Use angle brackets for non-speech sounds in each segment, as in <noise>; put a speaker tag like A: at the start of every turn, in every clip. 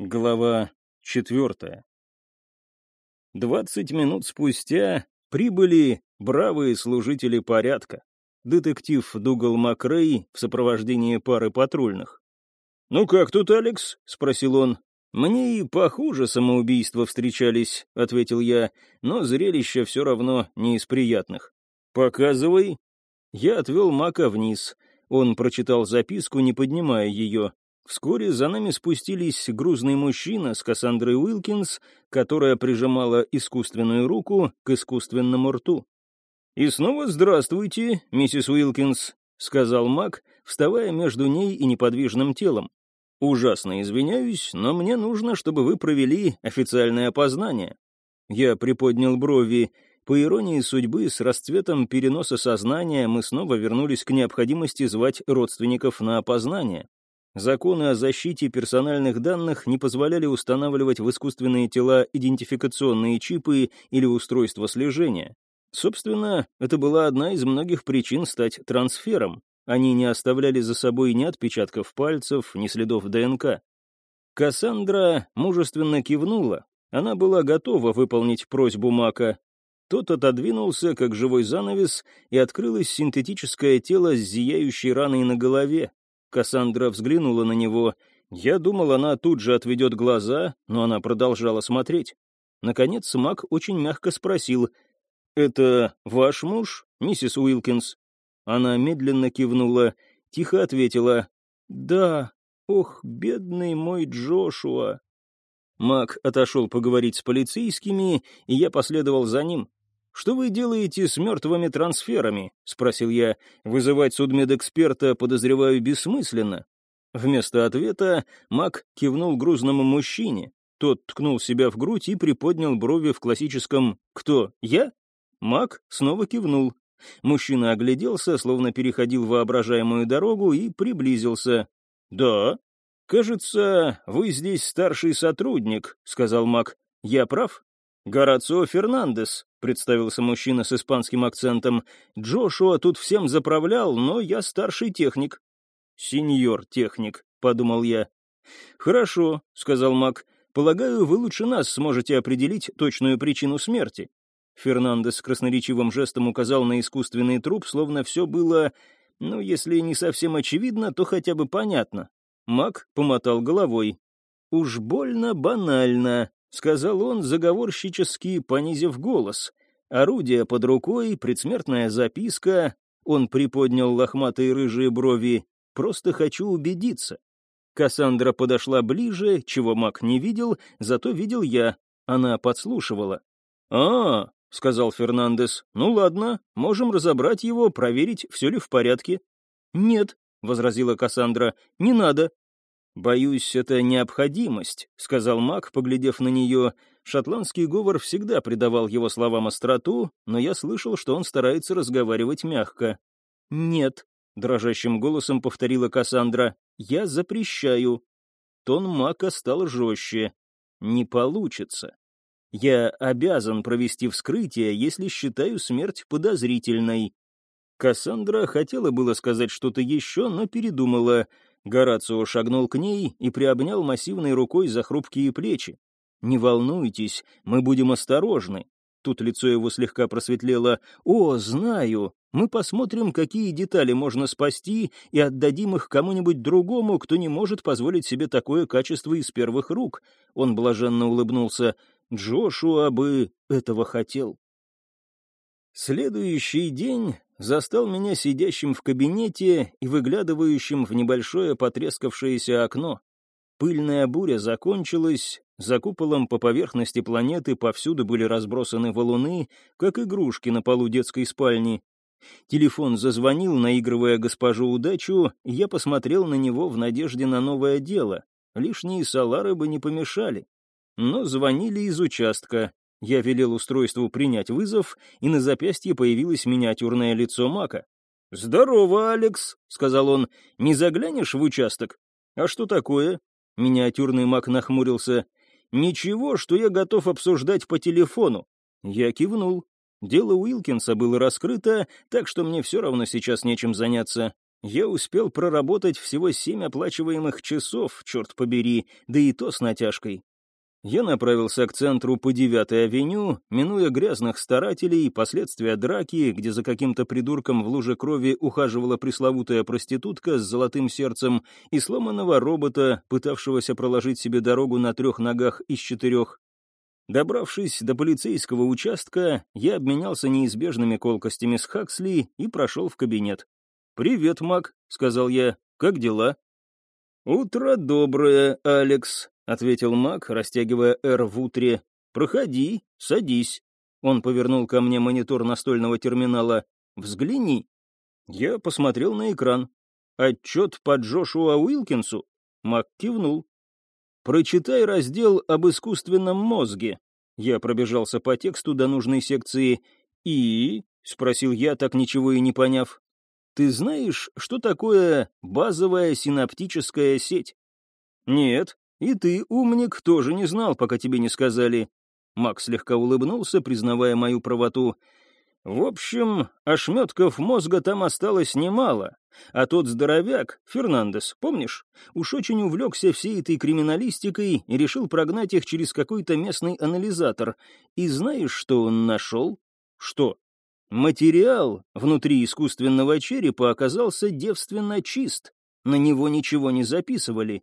A: Глава четвертая. Двадцать минут спустя прибыли бравые служители порядка. Детектив Дугал Макрей в сопровождении пары патрульных. «Ну как тут, Алекс?» — спросил он. «Мне и похуже самоубийства встречались», — ответил я, «но зрелище все равно не из приятных». «Показывай». Я отвел Мака вниз. Он прочитал записку, не поднимая ее. Вскоре за нами спустились грузный мужчина с Кассандрой Уилкинс, которая прижимала искусственную руку к искусственному рту. «И снова здравствуйте, миссис Уилкинс», — сказал Мак, вставая между ней и неподвижным телом. «Ужасно извиняюсь, но мне нужно, чтобы вы провели официальное опознание». Я приподнял брови. По иронии судьбы, с расцветом переноса сознания мы снова вернулись к необходимости звать родственников на опознание. Законы о защите персональных данных не позволяли устанавливать в искусственные тела идентификационные чипы или устройства слежения. Собственно, это была одна из многих причин стать трансфером. Они не оставляли за собой ни отпечатков пальцев, ни следов ДНК. Кассандра мужественно кивнула. Она была готова выполнить просьбу Мака. Тот отодвинулся, как живой занавес, и открылось синтетическое тело с зияющей раной на голове, Кассандра взглянула на него. Я думал, она тут же отведет глаза, но она продолжала смотреть. Наконец Мак очень мягко спросил, «Это ваш муж, миссис Уилкинс?» Она медленно кивнула, тихо ответила, «Да, ох, бедный мой Джошуа». Мак отошел поговорить с полицейскими, и я последовал за ним. «Что вы делаете с мертвыми трансферами?» — спросил я. «Вызывать судмедэксперта, подозреваю, бессмысленно». Вместо ответа Мак кивнул грузному мужчине. Тот ткнул себя в грудь и приподнял брови в классическом «Кто? Я?» Мак снова кивнул. Мужчина огляделся, словно переходил воображаемую дорогу, и приблизился. «Да. Кажется, вы здесь старший сотрудник», — сказал Мак. «Я прав?» «Горацио Фернандес», — представился мужчина с испанским акцентом. «Джошуа тут всем заправлял, но я старший техник». «Сеньор техник», — подумал я. «Хорошо», — сказал Мак. «Полагаю, вы лучше нас сможете определить точную причину смерти». Фернандес красноречивым жестом указал на искусственный труп, словно все было, ну, если не совсем очевидно, то хотя бы понятно. Мак помотал головой. «Уж больно банально», — сказал он, заговорщически понизив голос. Орудие под рукой, предсмертная записка. Он приподнял лохматые рыжие брови. «Просто хочу убедиться». Кассандра подошла ближе, чего маг не видел, зато видел я. Она подслушивала. «А, — сказал Фернандес, — ну ладно, можем разобрать его, проверить, все ли в порядке». «Нет», — возразила Кассандра, — «не надо. «Боюсь, это необходимость», — сказал маг, поглядев на нее. Шотландский говор всегда придавал его словам остроту, но я слышал, что он старается разговаривать мягко. «Нет», — дрожащим голосом повторила Кассандра, — «я запрещаю». Тон мака стал жестче. «Не получится. Я обязан провести вскрытие, если считаю смерть подозрительной». Кассандра хотела было сказать что-то еще, но передумала — Горацио шагнул к ней и приобнял массивной рукой за хрупкие плечи. «Не волнуйтесь, мы будем осторожны». Тут лицо его слегка просветлело. «О, знаю. Мы посмотрим, какие детали можно спасти, и отдадим их кому-нибудь другому, кто не может позволить себе такое качество из первых рук». Он блаженно улыбнулся. «Джошуа бы этого хотел». Следующий день застал меня сидящим в кабинете и выглядывающим в небольшое потрескавшееся окно. Пыльная буря закончилась, за куполом по поверхности планеты повсюду были разбросаны валуны, как игрушки на полу детской спальни. Телефон зазвонил, наигрывая госпожу удачу, и я посмотрел на него в надежде на новое дело. Лишние салары бы не помешали. Но звонили из участка, я велел устройству принять вызов, и на запястье появилось миниатюрное лицо Мака. «Здорово, Алекс», — сказал он. «Не заглянешь в участок?» «А что такое?» Миниатюрный Мак нахмурился. «Ничего, что я готов обсуждать по телефону». Я кивнул. Дело Уилкинса было раскрыто, так что мне все равно сейчас нечем заняться. Я успел проработать всего семь оплачиваемых часов, черт побери, да и то с натяжкой. Я направился к центру по 9-й авеню, минуя грязных старателей, последствия драки, где за каким-то придурком в луже крови ухаживала пресловутая проститутка с золотым сердцем и сломанного робота, пытавшегося проложить себе дорогу на трех ногах из четырех. Добравшись до полицейского участка, я обменялся неизбежными колкостями с Хаксли и прошел в кабинет. «Привет, Мак», — сказал я, — «как дела?» «Утро доброе, Алекс», — ответил маг, растягивая «Р» в утре. «Проходи, садись». Он повернул ко мне монитор настольного терминала. «Взгляни». Я посмотрел на экран. «Отчет по Джошуа Уилкинсу?» Мак кивнул. «Прочитай раздел об искусственном мозге». Я пробежался по тексту до нужной секции. «И?» — спросил я, так ничего и не поняв. «Ты знаешь, что такое базовая синаптическая сеть?» «Нет», и ты, умник, тоже не знал, пока тебе не сказали. Макс слегка улыбнулся, признавая мою правоту. В общем, ошметков мозга там осталось немало. А тот здоровяк, Фернандес, помнишь, уж очень увлекся всей этой криминалистикой и решил прогнать их через какой-то местный анализатор. И знаешь, что он нашел? Что? Материал внутри искусственного черепа оказался девственно чист. На него ничего не записывали.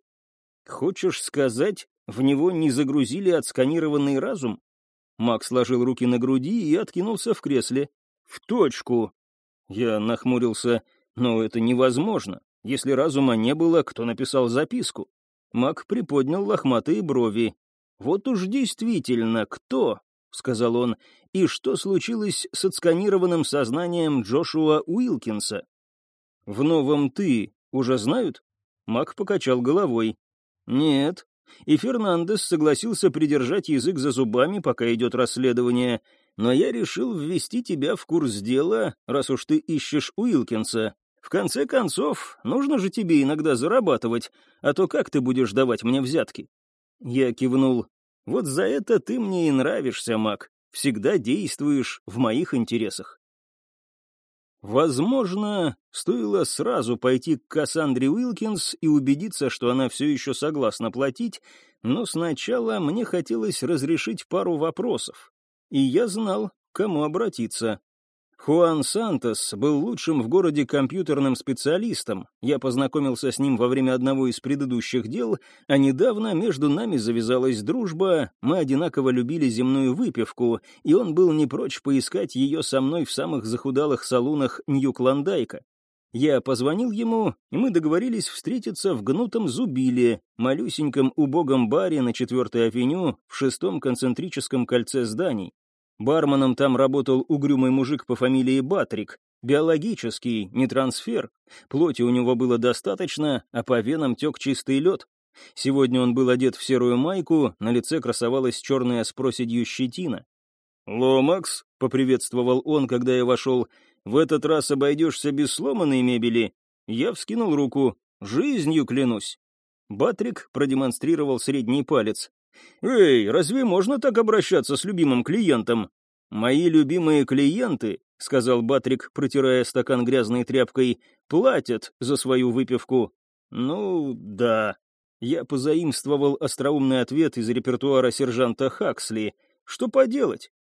A: Хочешь сказать, в него не загрузили отсканированный разум? Макс сложил руки на груди и откинулся в кресле. В точку. Я нахмурился. Но это невозможно. Если разума не было, кто написал записку? Мак приподнял лохматые брови. «Вот уж действительно, кто?» — сказал он. «И что случилось с отсканированным сознанием Джошуа Уилкинса?» «В новом «ты» уже знают?» Мак покачал головой. «Нет». И Фернандес согласился придержать язык за зубами, пока идет расследование. Но я решил ввести тебя в курс дела, раз уж ты ищешь Уилкинса. В конце концов, нужно же тебе иногда зарабатывать, а то как ты будешь давать мне взятки?» Я кивнул. «Вот за это ты мне и нравишься, Мак. Всегда действуешь в моих интересах». Возможно, стоило сразу пойти к Кассандре Уилкинс и убедиться, что она все еще согласна платить, но сначала мне хотелось разрешить пару вопросов. И я знал, к кому обратиться. Хуан Сантос был лучшим в городе компьютерным специалистом. Я познакомился с ним во время одного из предыдущих дел, а недавно между нами завязалась дружба, мы одинаково любили земную выпивку, и он был не прочь поискать ее со мной в самых захудалых салунах Нью-Клондайка. Я позвонил ему, и мы договорились встретиться в гнутом зубиле, малюсеньком убогом баре на 4-й авеню в шестом концентрическом кольце зданий. Барменом там работал угрюмый мужик по фамилии Батрик. Биологический, не трансфер. Плоти у него было достаточно, а по венам тек чистый лед. Сегодня он был одет в серую майку, на лице красовалась черная с проседью щетина. «Ломакс», — поприветствовал он, когда я вошел, — «в этот раз обойдешься без сломанной мебели». Я вскинул руку. «Жизнью клянусь». Батрик продемонстрировал средний палец. «Эй, разве можно так обращаться с любимым клиентом?» «Мои любимые клиенты», — сказал Батрик, протирая стакан грязной тряпкой, — «платят за свою выпивку». «Ну, да». Я позаимствовал остроумный ответ из репертуара сержанта Хаксли. «Что поделать?»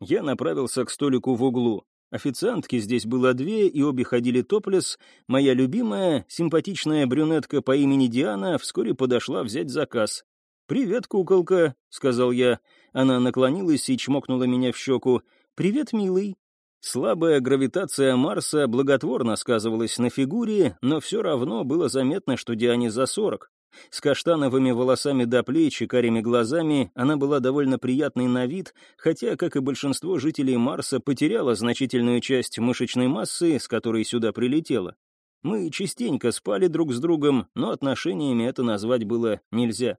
A: Я направился к столику в углу. Официантки здесь было две, и обе ходили топлес. Моя любимая, симпатичная брюнетка по имени Диана вскоре подошла взять заказ. «Привет, куколка», — сказал я. Она наклонилась и чмокнула меня в щеку. «Привет, милый». Слабая гравитация Марса благотворно сказывалась на фигуре, но все равно было заметно, что Диане за сорок. С каштановыми волосами до плеч и карими глазами она была довольно приятной на вид, хотя, как и большинство жителей Марса, потеряла значительную часть мышечной массы, с которой сюда прилетела. Мы частенько спали друг с другом, но отношениями это назвать было нельзя.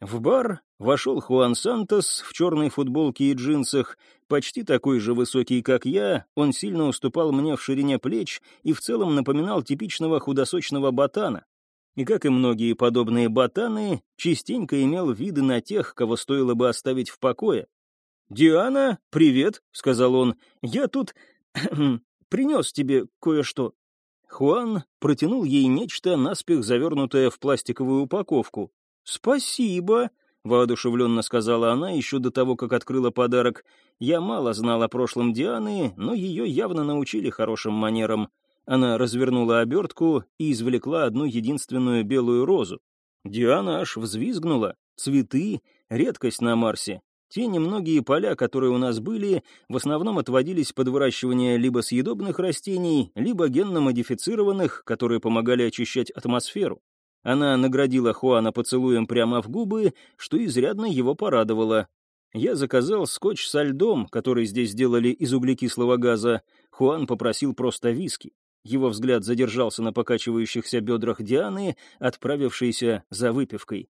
A: В бар вошел Хуан Сантос в черной футболке и джинсах, почти такой же высокий, как я, он сильно уступал мне в ширине плеч и в целом напоминал типичного худосочного ботана. И, как и многие подобные ботаны, частенько имел виды на тех, кого стоило бы оставить в покое. «Диана, привет», — сказал он, — «я тут <clears throat> принес тебе кое-что». Хуан протянул ей нечто, наспех завернутое в пластиковую упаковку. «Спасибо», — воодушевленно сказала она еще до того, как открыла подарок. «Я мало знала о прошлом Дианы, но ее явно научили хорошим манерам». Она развернула обертку и извлекла одну единственную белую розу. Диана аж взвизгнула. Цветы — редкость на Марсе. Те немногие поля, которые у нас были, в основном отводились под выращивание либо съедобных растений, либо генно-модифицированных, которые помогали очищать атмосферу. Она наградила Хуана поцелуем прямо в губы, что изрядно его порадовало. Я заказал скотч со льдом, который здесь сделали из углекислого газа. Хуан попросил просто виски. Его взгляд задержался на покачивающихся бедрах Дианы, отправившейся за выпивкой.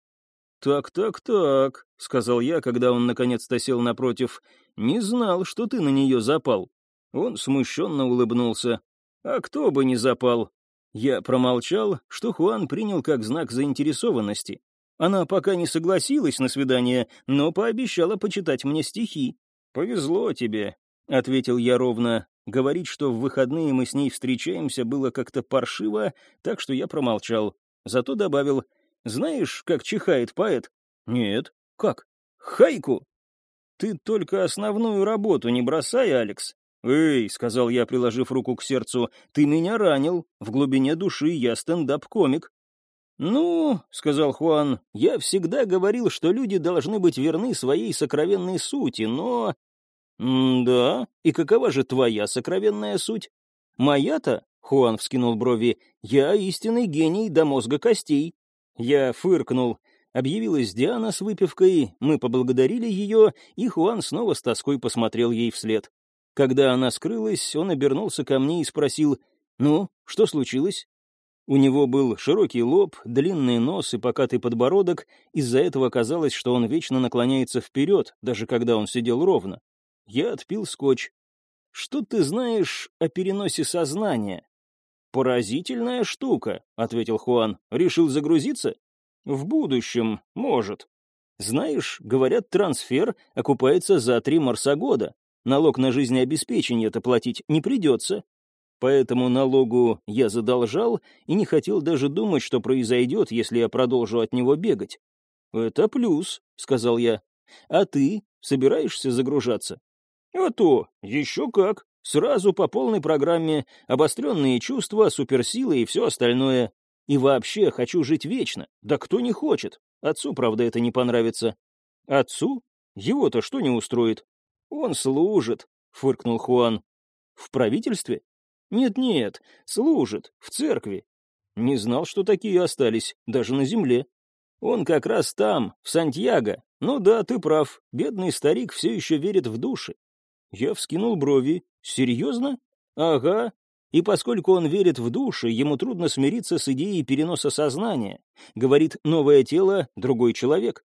A: «Так, так, так», — сказал я, когда он наконец-то сел напротив. «Не знал, что ты на нее запал». Он смущенно улыбнулся. «А кто бы не запал?» Я промолчал, что Хуан принял как знак заинтересованности. Она пока не согласилась на свидание, но пообещала почитать мне стихи. «Повезло тебе», — ответил я ровно. Говорить, что в выходные мы с ней встречаемся, было как-то паршиво, так что я промолчал. Зато добавил, знаешь, как чихает поэт? Нет. Как? Хайку. Ты только основную работу не бросай, Алекс. «Эй», — сказал я, приложив руку к сердцу, — «ты меня ранил. В глубине души я стендап-комик». «Ну», — сказал Хуан, — «я всегда говорил, что люди должны быть верны своей сокровенной сути, но...» «Да? И какова же твоя сокровенная суть?» «Моя-то?» — Хуан вскинул брови. «Я истинный гений до мозга костей. Я фыркнул. Объявилась Диана с выпивкой, мы поблагодарили ее, и Хуан снова с тоской посмотрел ей вслед. Когда она скрылась, он обернулся ко мне и спросил, «Ну, что случилось?» У него был широкий лоб, длинный нос и покатый подбородок, из-за этого казалось, что он вечно наклоняется вперед, даже когда он сидел ровно. Я отпил скотч. «Что ты знаешь о переносе сознания?» «Поразительная штука», — ответил Хуан. «Решил загрузиться?» «В будущем, может». «Знаешь, говорят, трансфер окупается за три марсогода. Налог на жизнеобеспечение-то платить не придется. Поэтому налогу я задолжал и не хотел даже думать, что произойдет, если я продолжу от него бегать. «Это плюс», — сказал я. «А ты собираешься загружаться?» «А то, еще как. Сразу по полной программе, обостренные чувства, суперсилы и все остальное. И вообще хочу жить вечно. Да кто не хочет? Отцу, правда, это не понравится. Отцу? Его-то что не устроит? Он служит, фыркнул Хуан. В правительстве? Нет-нет, служит, в церкви. Не знал, что такие остались, даже на земле. Он как раз там, в Сантьяго. Ну да, ты прав, бедный старик все еще верит в души. Я вскинул брови. «Серьезно?» «Ага. И поскольку он верит в души, ему трудно смириться с идеей переноса сознания. Говорит, новое тело — другой человек.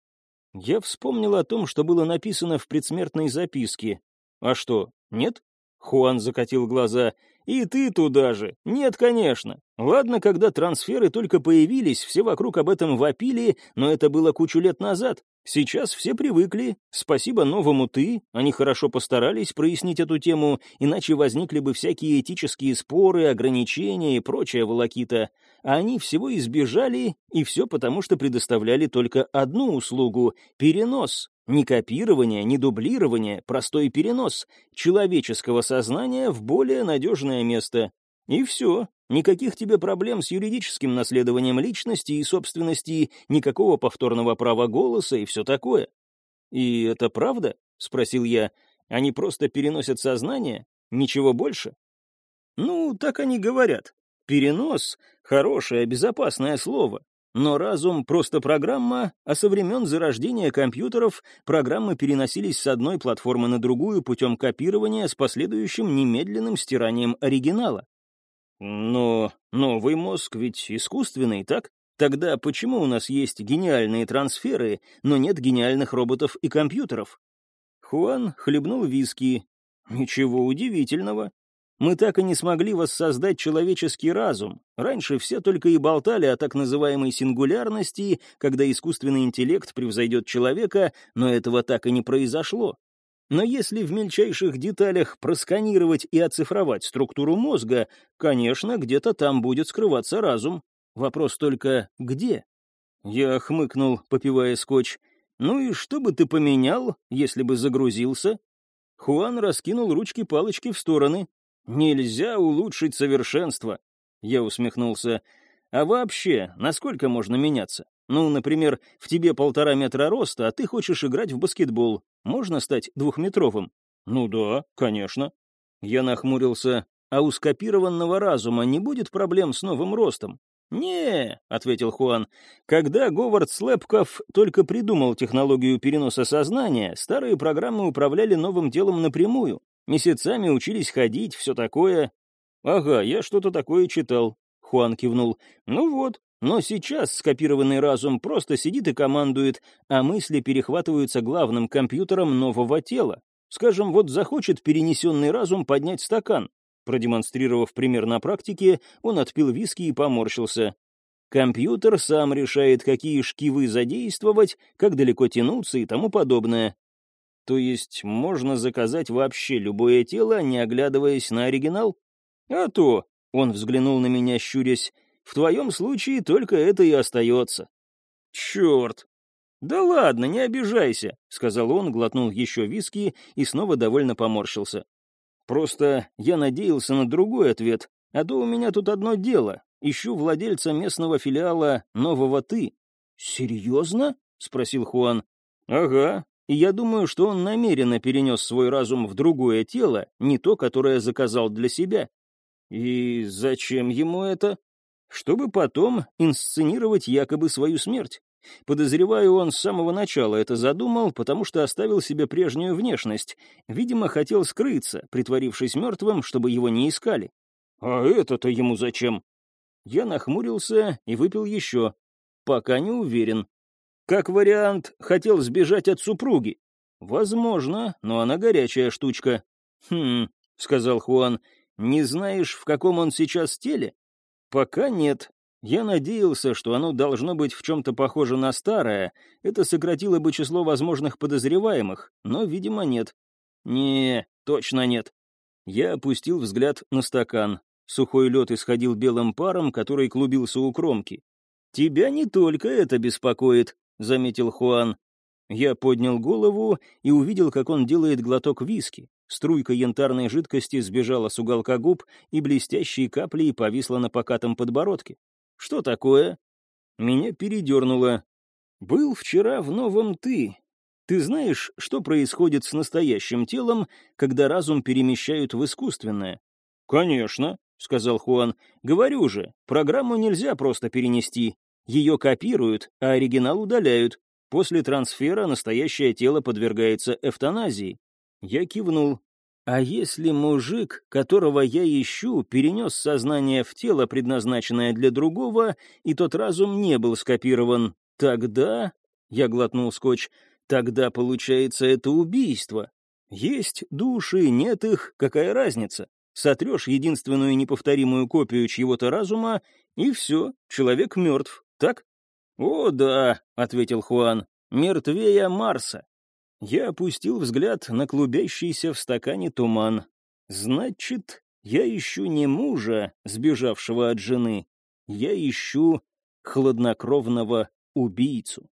A: Я вспомнил о том, что было написано в предсмертной записке. А что, нет? Хуан закатил глаза. «И ты туда же? Нет, конечно. Ладно, когда трансферы только появились, все вокруг об этом вопили, но это было кучу лет назад. Сейчас все привыкли. Спасибо новому «ты». Они хорошо постарались прояснить эту тему, иначе возникли бы всякие этические споры, ограничения и прочая волокита. А они всего избежали, и все потому, что предоставляли только одну услугу — перенос. Ни копирование, ни дублирование, простой перенос человеческого сознания в более надежное место. И все. Никаких тебе проблем с юридическим наследованием личности и собственности, никакого повторного права голоса и все такое. «И это правда?» — спросил я. «Они просто переносят сознание? Ничего больше?» «Ну, так они говорят. Перенос — хорошее, безопасное слово. Но разум — просто программа, а со времен зарождения компьютеров программы переносились с одной платформы на другую путем копирования с последующим немедленным стиранием оригинала. Но новый мозг ведь искусственный, так? Тогда почему у нас есть гениальные трансферы, но нет гениальных роботов и компьютеров? Хуан хлебнул виски. Ничего удивительного. Мы так и не смогли воссоздать человеческий разум. Раньше все только и болтали о так называемой сингулярности, когда искусственный интеллект превзойдет человека, но этого так и не произошло. Но если в мельчайших деталях просканировать и оцифровать структуру мозга, конечно, где-то там будет скрываться разум. Вопрос только где? Я хмыкнул, попивая скотч. «Ну и что бы ты поменял, если бы загрузился?» Хуан раскинул ручки-палочки в стороны. «Нельзя улучшить совершенство!» Я усмехнулся. «А вообще, насколько можно меняться? Ну, например, в тебе полтора метра роста, а ты хочешь играть в баскетбол. Можно стать двухметровым?» «Ну да, конечно». Я нахмурился. «А у скопированного разума не будет проблем с новым ростом?» «Не», — ответил Хуан, — «когда Говард Слепков только придумал технологию переноса сознания, старые программы управляли новым телом напрямую, месяцами учились ходить, все такое». «Ага, я что-то такое читал», — Хуан кивнул. «Ну вот, но сейчас скопированный разум просто сидит и командует, а мысли перехватываются главным компьютером нового тела. Скажем, вот захочет перенесенный разум поднять стакан, Продемонстрировав пример на практике, он отпил виски и поморщился. Компьютер сам решает, какие шкивы задействовать, как далеко тянуться и тому подобное. То есть можно заказать вообще любое тело, не оглядываясь на оригинал? А то, он взглянул на меня, щурясь, в твоем случае только это и остается. Черт! Да ладно, не обижайся, сказал он, глотнул еще виски и снова довольно поморщился. Просто я надеялся на другой ответ, а то у меня тут одно дело. Ищу владельца местного филиала «Нового ты». «Серьезно?» — спросил Хуан. «Ага. И я думаю, что он намеренно перенес свой разум в другое тело, не то, которое заказал для себя. И зачем ему это? Чтобы потом инсценировать якобы свою смерть. Подозреваю, он с самого начала это задумал, потому что оставил себе прежнюю внешность. Видимо, хотел скрыться, притворившись мертвым, чтобы его не искали. А это-то ему зачем? Я нахмурился и выпил еще. Пока не уверен. Как вариант, хотел сбежать от супруги. Возможно, но она горячая штучка. Хм, сказал Хуан, не знаешь, в каком он сейчас теле? Пока нет, я надеялся, что оно должно быть в чем-то похоже на старое, это сократило бы число возможных подозреваемых, но, видимо, нет. Не, точно нет. Я опустил взгляд на стакан. Сухой лед исходил белым паром, который клубился у кромки. «Тебя не только это беспокоит», — заметил Хуан. Я поднял голову и увидел, как он делает глоток виски. Струйка янтарной жидкости сбежала с уголка губ и блестящей каплей повисла на покатом подбородке. «Что такое?» Меня передернуло. «Был вчера в новом ты. Ты знаешь, что происходит с настоящим телом, когда разум перемещают в искусственное?» «Конечно», — сказал Хуан. «Говорю же, программу нельзя просто перенести. Ее копируют, а оригинал удаляют. После трансфера настоящее тело подвергается эвтаназии». Я кивнул. А если мужик, которого я ищу, перенес сознание в тело, предназначенное для другого, и тот разум не был скопирован, тогда... Я глотнул скотч. Тогда, получается, это убийство. Есть души, нет их, какая разница? Сотрешь единственную неповторимую копию чьего-то разума, и все, человек мертв, так? «О, да», — ответил Хуан, — «мертвее Марса». Я опустил взгляд на клубящийся в стакане туман. Значит, я ищу не мужа, сбежавшего от жены, я ищу хладнокровного убийцу.